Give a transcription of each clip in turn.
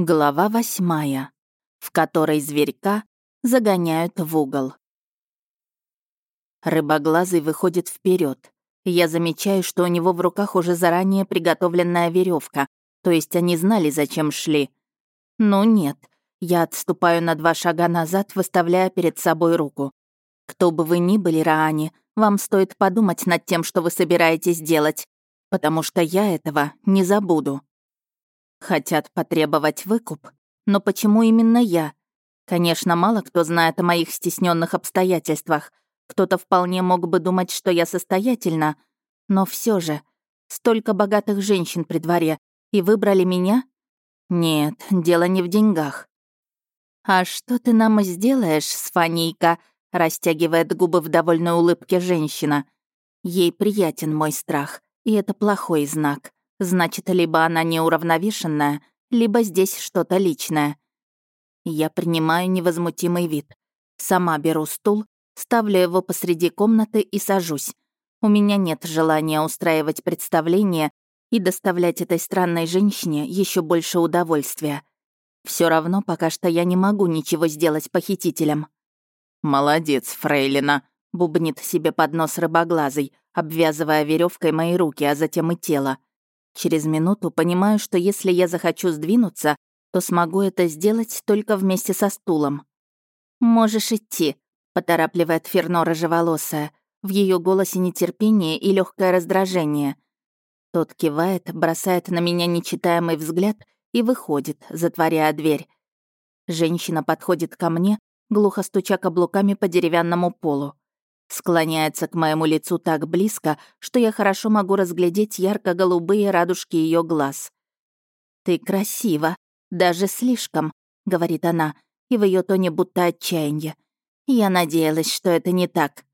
Глава восьмая, в которой зверька загоняют в угол. Рыбоглазый выходит вперед. Я замечаю, что у него в руках уже заранее приготовленная веревка, то есть они знали, зачем шли. Но нет, я отступаю на два шага назад, выставляя перед собой руку. Кто бы вы ни были, Раани, вам стоит подумать над тем, что вы собираетесь делать, потому что я этого не забуду. Хотят потребовать выкуп. Но почему именно я? Конечно, мало кто знает о моих стесненных обстоятельствах. Кто-то вполне мог бы думать, что я состоятельна. Но все же, столько богатых женщин при дворе. И выбрали меня? Нет, дело не в деньгах. «А что ты нам сделаешь, Сфанийка?» растягивает губы в довольной улыбке женщина. Ей приятен мой страх, и это плохой знак. Значит, либо она неуравновешенная, либо здесь что-то личное. Я принимаю невозмутимый вид. Сама беру стул, ставлю его посреди комнаты и сажусь. У меня нет желания устраивать представление и доставлять этой странной женщине еще больше удовольствия. Все равно пока что я не могу ничего сделать похитителям. «Молодец, Фрейлина», — бубнит себе под нос рыбоглазый, обвязывая веревкой мои руки, а затем и тело. Через минуту понимаю, что если я захочу сдвинуться, то смогу это сделать только вместе со стулом. «Можешь идти», — поторапливает Ферно рыжеволосая. В ее голосе нетерпение и легкое раздражение. Тот кивает, бросает на меня нечитаемый взгляд и выходит, затворяя дверь. Женщина подходит ко мне, глухо стуча каблуками по деревянному полу. Склоняется к моему лицу так близко, что я хорошо могу разглядеть ярко-голубые радужки ее глаз. «Ты красива, даже слишком», — говорит она, и в ее тоне будто отчаяние. Я надеялась, что это не так.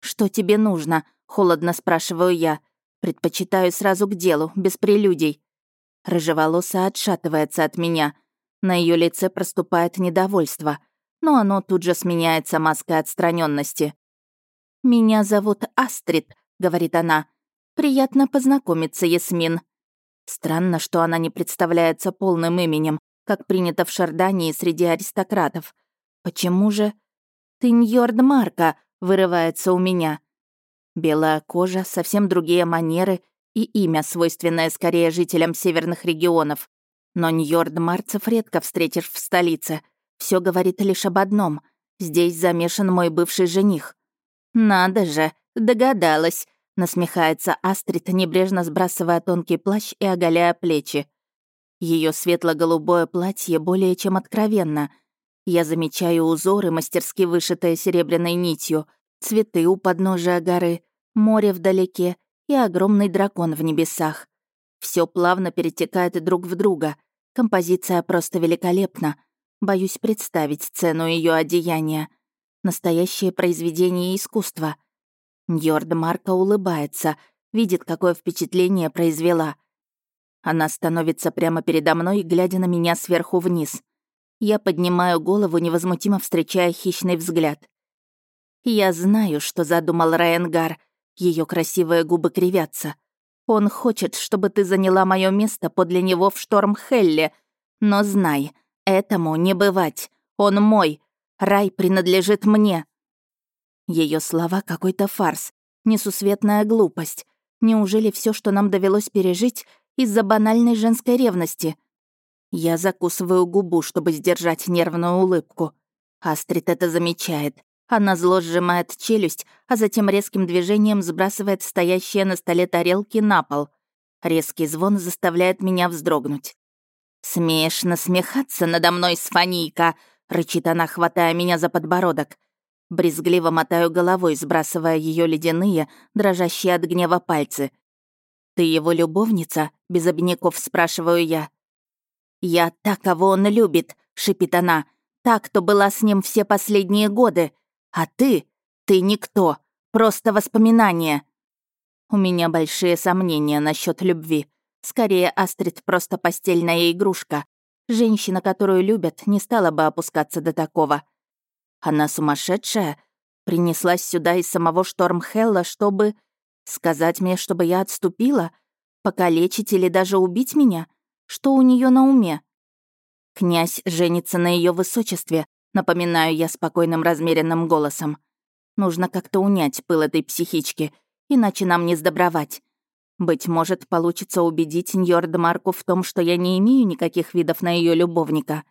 «Что тебе нужно?» — холодно спрашиваю я. Предпочитаю сразу к делу, без прелюдий. Рыжеволосая отшатывается от меня. На ее лице проступает недовольство, но оно тут же сменяется маской отстраненности. «Меня зовут Астрид», — говорит она. «Приятно познакомиться, Ясмин». Странно, что она не представляется полным именем, как принято в Шардании среди аристократов. Почему же... «Ты Марка», — вырывается у меня. Белая кожа, совсем другие манеры и имя, свойственное скорее жителям северных регионов. Но Ньорд Марцев редко встретишь в столице. Все говорит лишь об одном. Здесь замешан мой бывший жених. «Надо же, догадалась», — насмехается Астрид, небрежно сбрасывая тонкий плащ и оголяя плечи. Ее светло-голубое платье более чем откровенно. Я замечаю узоры, мастерски вышитые серебряной нитью, цветы у подножия горы, море вдалеке и огромный дракон в небесах. Все плавно перетекает друг в друга. Композиция просто великолепна. Боюсь представить цену ее одеяния. Настоящее произведение искусства. Ньорд Марка улыбается, видит, какое впечатление произвела. Она становится прямо передо мной, глядя на меня сверху вниз. Я поднимаю голову, невозмутимо встречая хищный взгляд. Я знаю, что задумал Райангар. Ее красивые губы кривятся. Он хочет, чтобы ты заняла мое место подле него в Штормхелле. Но знай, этому не бывать. Он мой, Рай принадлежит мне». Ее слова какой-то фарс, несусветная глупость. Неужели все, что нам довелось пережить, из-за банальной женской ревности? Я закусываю губу, чтобы сдержать нервную улыбку. Астрид это замечает. Она зло сжимает челюсть, а затем резким движением сбрасывает стоящие на столе тарелки на пол. Резкий звон заставляет меня вздрогнуть. «Смеешь насмехаться надо мной, Сфанийка?» Рычит она, хватая меня за подбородок. Брезгливо мотаю головой, сбрасывая ее ледяные, дрожащие от гнева пальцы. «Ты его любовница?» — без обиняков спрашиваю я. «Я та, кого он любит», — шипит она. «Та, кто была с ним все последние годы. А ты? Ты никто. Просто воспоминание». У меня большие сомнения насчет любви. Скорее, Астрид просто постельная игрушка, Женщина, которую любят, не стала бы опускаться до такого. Она сумасшедшая? Принеслась сюда из самого Штормхелла, чтобы... Сказать мне, чтобы я отступила? Покалечить или даже убить меня? Что у нее на уме? Князь женится на ее высочестве, напоминаю я спокойным размеренным голосом. Нужно как-то унять пыл этой психички, иначе нам не сдобровать. Быть может, получится убедить Ньорд Марку в том, что я не имею никаких видов на ее любовника.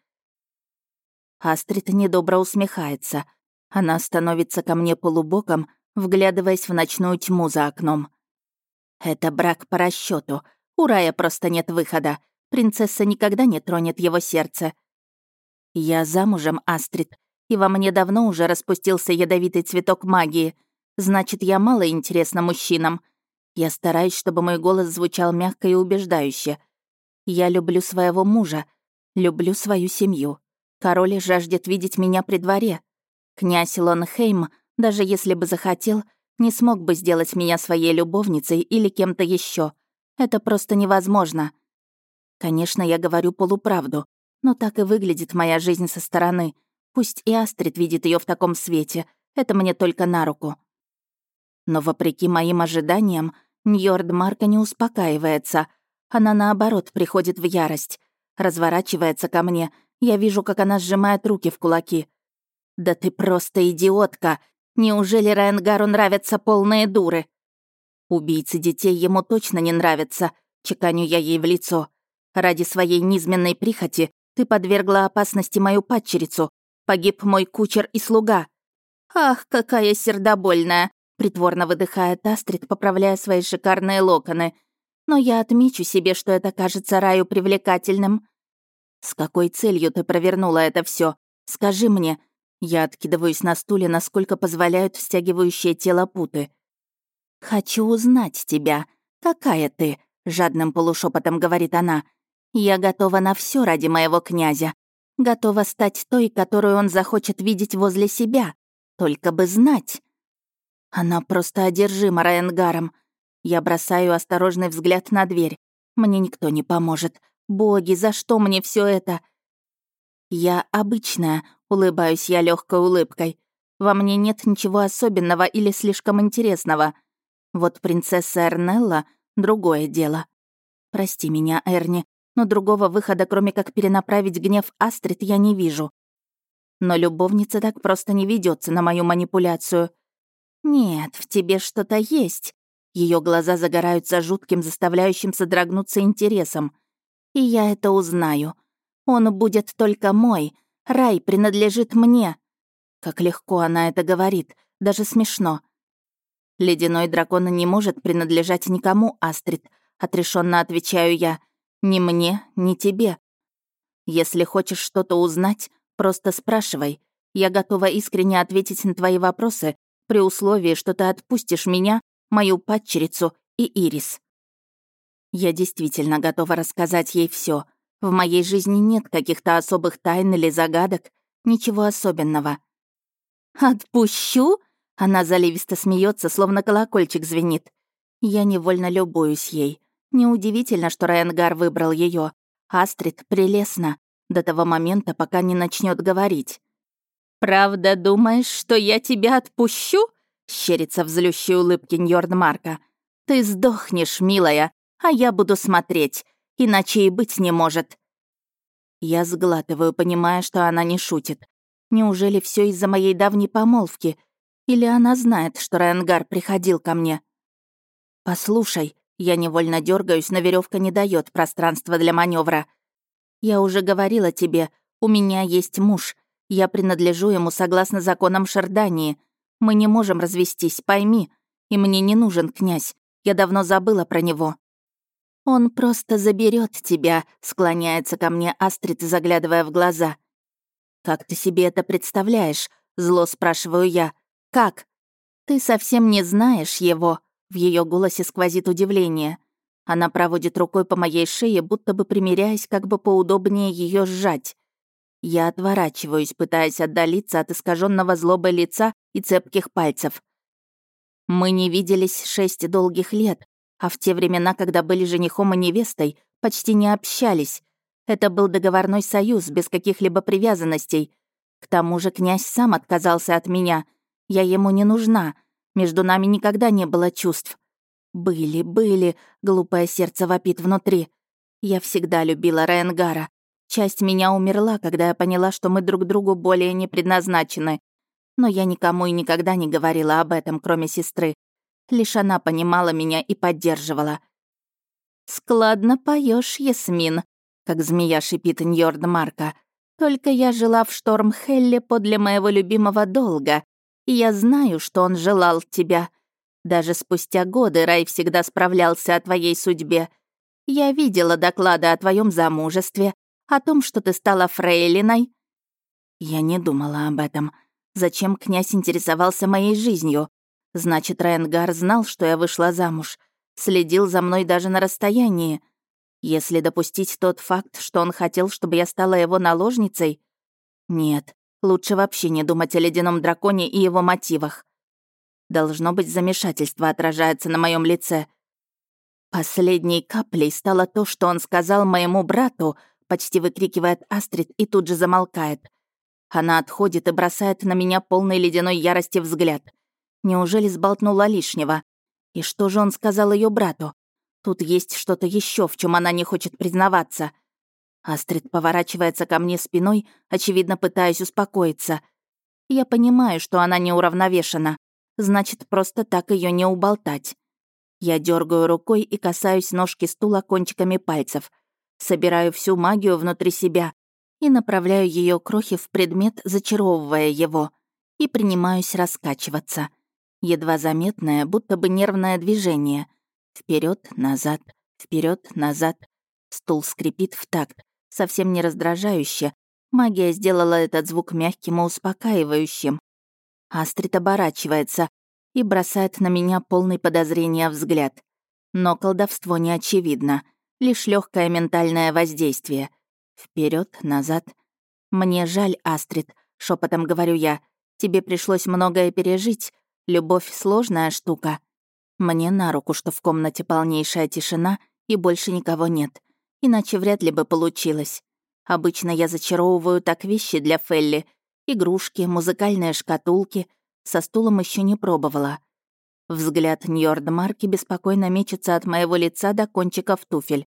Астрид недобро усмехается. Она становится ко мне полубоком, вглядываясь в ночную тьму за окном. Это брак по расчету. У Рая просто нет выхода. Принцесса никогда не тронет его сердце. Я замужем, Астрид, и во мне давно уже распустился ядовитый цветок магии. Значит, я мало интересна мужчинам. Я стараюсь, чтобы мой голос звучал мягко и убеждающе. Я люблю своего мужа, люблю свою семью. Король жаждет видеть меня при дворе. Князь Лонхейм, даже если бы захотел, не смог бы сделать меня своей любовницей или кем-то еще. Это просто невозможно. Конечно, я говорю полуправду, но так и выглядит моя жизнь со стороны — Пусть и Астрид видит ее в таком свете, это мне только на руку. Но вопреки моим ожиданиям, Ньорд Марка не успокаивается. Она, наоборот, приходит в ярость. Разворачивается ко мне. Я вижу, как она сжимает руки в кулаки. «Да ты просто идиотка! Неужели Райангару нравятся полные дуры?» «Убийцы детей ему точно не нравятся», — чеканю я ей в лицо. «Ради своей низменной прихоти ты подвергла опасности мою падчерицу, Погиб мой кучер и слуга. Ах, какая сердобольная!» Притворно выдыхает Астрид, поправляя свои шикарные локоны. «Но я отмечу себе, что это кажется Раю привлекательным». «С какой целью ты провернула это все? Скажи мне». Я откидываюсь на стуле, насколько позволяют стягивающие тело путы. «Хочу узнать тебя. Какая ты?» — жадным полушепотом говорит она. «Я готова на все ради моего князя. Готова стать той, которую он захочет видеть возле себя. Только бы знать. Она просто одержима Райангаром. Я бросаю осторожный взгляд на дверь. Мне никто не поможет. Боги, за что мне все это? Я обычная, улыбаюсь я легкой улыбкой. Во мне нет ничего особенного или слишком интересного. Вот принцесса Эрнелла — другое дело. Прости меня, Эрни, но другого выхода, кроме как перенаправить гнев Астрид, я не вижу. Но любовница так просто не ведется на мою манипуляцию. Нет, в тебе что-то есть. Ее глаза загораются жутким, заставляющим содрогнуться интересом. И я это узнаю. Он будет только мой. Рай принадлежит мне. Как легко она это говорит, даже смешно. Ледяной дракон не может принадлежать никому, Астрид, отрешенно отвечаю я. Ни мне, ни тебе. Если хочешь что-то узнать, просто спрашивай. Я готова искренне ответить на твои вопросы при условии, что ты отпустишь меня, мою падчерицу и Ирис. Я действительно готова рассказать ей все. В моей жизни нет каких-то особых тайн или загадок, ничего особенного. «Отпущу?» Она заливисто смеется, словно колокольчик звенит. Я невольно любуюсь ей. Неудивительно, что Райангар выбрал ее. Астрид прелестна до того момента, пока не начнет говорить. «Правда думаешь, что я тебя отпущу?» — щерится в злющей улыбке Ньордмарка. «Ты сдохнешь, милая, а я буду смотреть, иначе и быть не может». Я сглатываю, понимая, что она не шутит. Неужели все из-за моей давней помолвки? Или она знает, что Райангар приходил ко мне? «Послушай», я невольно дергаюсь, но веревка не дает пространства для маневра. Я уже говорила тебе, у меня есть муж. Я принадлежу ему согласно законам Шардании. Мы не можем развестись, пойми. И мне не нужен князь. Я давно забыла про него. Он просто заберет тебя, склоняется ко мне Астрид, заглядывая в глаза. Как ты себе это представляешь? Зло спрашиваю я. Как? Ты совсем не знаешь его. В ее голосе сквозит удивление. Она проводит рукой по моей шее, будто бы примеряясь, как бы поудобнее ее сжать. Я отворачиваюсь, пытаясь отдалиться от искаженного злобой лица и цепких пальцев. Мы не виделись шесть долгих лет, а в те времена, когда были женихом и невестой, почти не общались. Это был договорной союз, без каких-либо привязанностей. К тому же князь сам отказался от меня. Я ему не нужна, между нами никогда не было чувств. Были, были, глупое сердце вопит внутри. Я всегда любила Райангара. Часть меня умерла, когда я поняла, что мы друг другу более не предназначены. Но я никому и никогда не говорила об этом, кроме сестры. Лишь она понимала меня и поддерживала. «Складно поешь, Ясмин», — как змея шипит Ньорд Марка. «Только я жила в Штормхелле подле моего любимого долга, и я знаю, что он желал тебя. Даже спустя годы Рай всегда справлялся о твоей судьбе. Я видела доклады о твоем замужестве, о том, что ты стала фрейлиной. Я не думала об этом. Зачем князь интересовался моей жизнью? Значит, Райангар знал, что я вышла замуж. Следил за мной даже на расстоянии. Если допустить тот факт, что он хотел, чтобы я стала его наложницей... Нет, лучше вообще не думать о ледяном драконе и его мотивах. Должно быть, замешательство отражается на моем лице. Последней каплей стало то, что он сказал моему брату, почти выкрикивает Астрид и тут же замолкает. Она отходит и бросает на меня полный ледяной ярости взгляд. Неужели сболтнула лишнего? И что же он сказал ее брату? Тут есть что-то еще, в чем она не хочет признаваться. Астрид поворачивается ко мне спиной, очевидно пытаясь успокоиться. Я понимаю, что она неуравновешена. Значит, просто так ее не уболтать. Я дергаю рукой и касаюсь ножки стула кончиками пальцев. Собираю всю магию внутри себя и направляю ее крохи в предмет, зачаровывая его, и принимаюсь раскачиваться. Едва заметное, будто бы нервное движение. вперед, назад, вперед, назад. Стул скрипит в такт, совсем не раздражающе. Магия сделала этот звук мягким и успокаивающим. Астрид оборачивается и бросает на меня полный подозрения взгляд. Но колдовство не очевидно — лишь легкое ментальное воздействие. Вперед, назад. Мне жаль, Астрид, шепотом говорю я. Тебе пришлось многое пережить. Любовь сложная штука. Мне на руку, что в комнате полнейшая тишина и больше никого нет. Иначе вряд ли бы получилось. Обычно я зачаровываю так вещи для Фелли. Игрушки, музыкальные шкатулки. Со стулом еще не пробовала. Взгляд Ньордмарки беспокойно мечется от моего лица до кончиков туфель.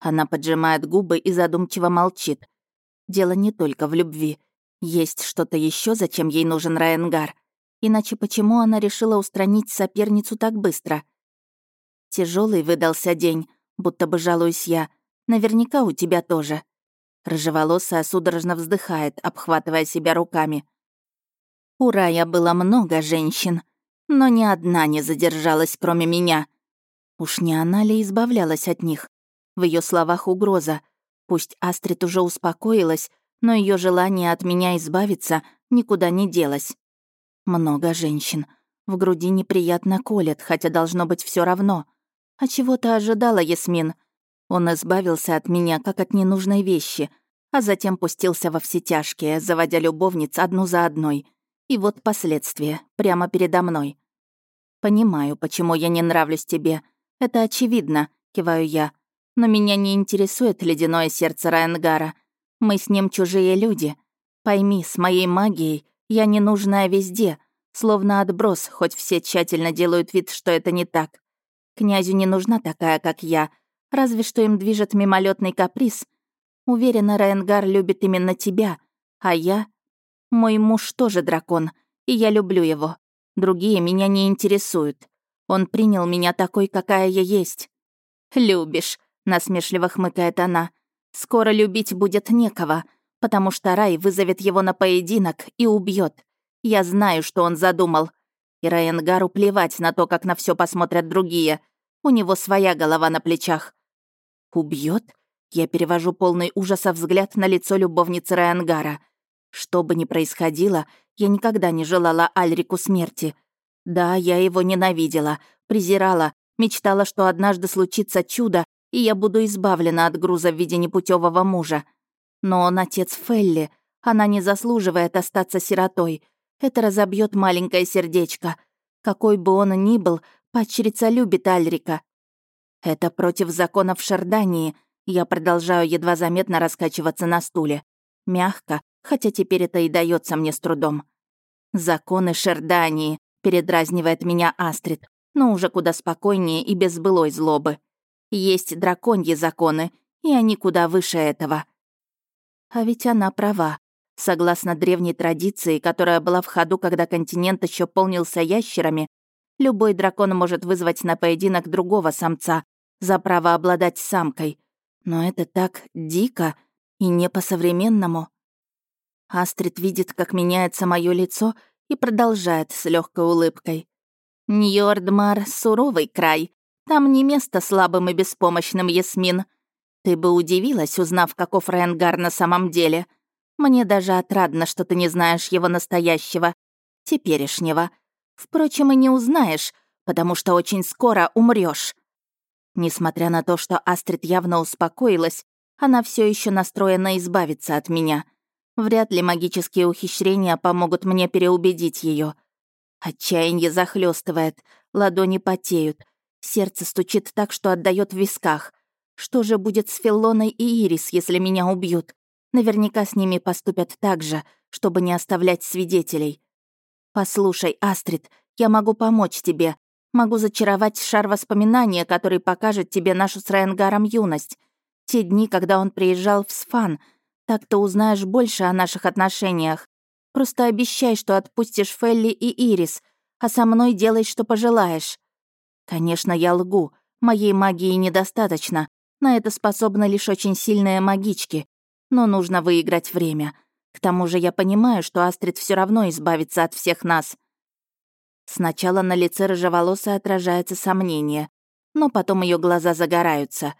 Она поджимает губы и задумчиво молчит. Дело не только в любви. Есть что-то еще, зачем ей нужен Райенгар. Иначе почему она решила устранить соперницу так быстро? Тяжелый выдался день, будто бы жалуюсь я. Наверняка у тебя тоже. Рыжеволосая судорожно вздыхает, обхватывая себя руками. У Рая было много женщин, но ни одна не задержалась, кроме меня. Уж не она ли избавлялась от них? В ее словах угроза. Пусть Астрид уже успокоилась, но ее желание от меня избавиться никуда не делось. Много женщин. В груди неприятно колет, хотя должно быть все равно. А чего-то ожидала Ясмин. Он избавился от меня, как от ненужной вещи, а затем пустился во все тяжкие, заводя любовниц одну за одной — и вот последствия, прямо передо мной. «Понимаю, почему я не нравлюсь тебе. Это очевидно», — киваю я. «Но меня не интересует ледяное сердце Райангара. Мы с ним чужие люди. Пойми, с моей магией я ненужная везде, словно отброс, хоть все тщательно делают вид, что это не так. Князю не нужна такая, как я, разве что им движет мимолетный каприз. Уверена, Райангар любит именно тебя, а я мой муж тоже дракон, и я люблю его. Другие меня не интересуют. Он принял меня такой, какая я есть. «Любишь», — насмешливо хмыкает она. «Скоро любить будет некого, потому что Рай вызовет его на поединок и убьет. Я знаю, что он задумал. И Райенгару плевать на то, как на все посмотрят другие. У него своя голова на плечах. Убьет? Я перевожу полный ужаса взгляд на лицо любовницы Райангара. Что бы ни происходило, я никогда не желала Альрику смерти. Да, я его ненавидела, презирала, мечтала, что однажды случится чудо, и я буду избавлена от груза в виде непутевого мужа. Но он отец Фелли, она не заслуживает остаться сиротой. Это разобьет маленькое сердечко. Какой бы он ни был, падчерица любит Альрика. Это против законов Шардании. Я продолжаю едва заметно раскачиваться на стуле. Мягко, хотя теперь это и дается мне с трудом. «Законы Шердании», — передразнивает меня Астрид, но уже куда спокойнее и без былой злобы. Есть драконьи законы, и они куда выше этого. А ведь она права. Согласно древней традиции, которая была в ходу, когда континент еще полнился ящерами, любой дракон может вызвать на поединок другого самца за право обладать самкой. Но это так дико и не по-современному. Астрид видит, как меняется мое лицо, и продолжает с легкой улыбкой. Ньордмар — суровый край. Там не место слабым и беспомощным, Ясмин. Ты бы удивилась, узнав, каков Ренгар на самом деле — мне даже отрадно, что ты не знаешь его настоящего, теперешнего. Впрочем, и не узнаешь, потому что очень скоро умрешь. Несмотря на то, что Астрид явно успокоилась, она все еще настроена избавиться от меня. Вряд ли магические ухищрения помогут мне переубедить ее. Отчаяние захлестывает, ладони потеют, сердце стучит так, что отдает в висках. Что же будет с Филлоной и Ирис, если меня убьют? Наверняка с ними поступят так же, чтобы не оставлять свидетелей. Послушай, Астрид, я могу помочь тебе. Могу зачаровать шар воспоминания, который покажет тебе нашу с Райангаром юность. Те дни, когда он приезжал в Сфан. Так ты узнаешь больше о наших отношениях. Просто обещай, что отпустишь Фелли и Ирис, а со мной делай, что пожелаешь. Конечно, я лгу. Моей магии недостаточно. На это способны лишь очень сильные магички, но нужно выиграть время. К тому же я понимаю, что Астрид все равно избавится от всех нас. Сначала на лице рыжеволосой отражается сомнение, но потом ее глаза загораются.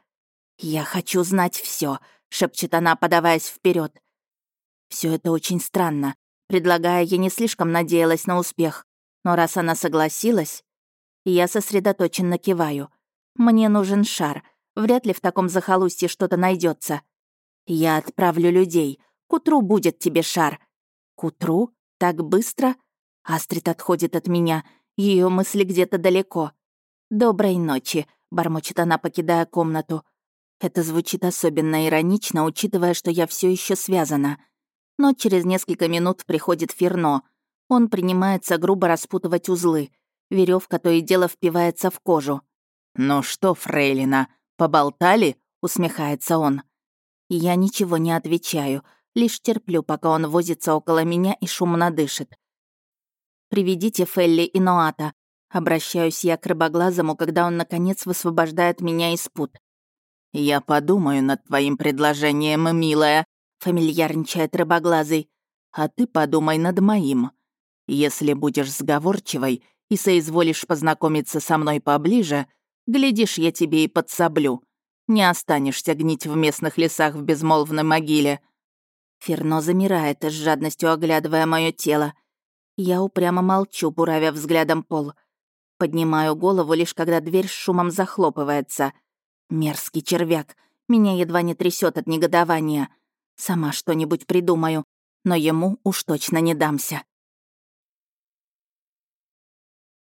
«Я хочу знать все, шепчет она, подаваясь вперед. Все это очень странно. Предлагая, я не слишком надеялась на успех. Но раз она согласилась, я сосредоточенно киваю. Мне нужен шар. Вряд ли в таком захолустье что-то найдется. «Я отправлю людей. К утру будет тебе шар». «К утру? Так быстро?» Астрид отходит от меня. Ее мысли где-то далеко. «Доброй ночи», — бормочет она, покидая комнату. Это звучит особенно иронично, учитывая, что я все еще связана. Но через несколько минут приходит Ферно. Он принимается грубо распутывать узлы. Веревка то и дело впивается в кожу. «Ну что, Фрейлина, поболтали?» — усмехается он. Я ничего не отвечаю, лишь терплю, пока он возится около меня и шумно дышит. «Приведите Фелли и Ноата», — обращаюсь я к рыбоглазому, когда он, наконец, высвобождает меня из пут. «Я подумаю над твоим предложением, милая», — фамильярничает рыбоглазый. «А ты подумай над моим. Если будешь сговорчивой и соизволишь познакомиться со мной поближе, глядишь, я тебе и подсоблю. Не останешься гнить в местных лесах в безмолвной могиле». Ферно замирает, с жадностью оглядывая мое тело. Я упрямо молчу, буравя взглядом пол. Поднимаю голову, лишь когда дверь с шумом захлопывается. Мерзкий червяк. Меня едва не трясет от негодования. Сама что-нибудь придумаю, но ему уж точно не дамся.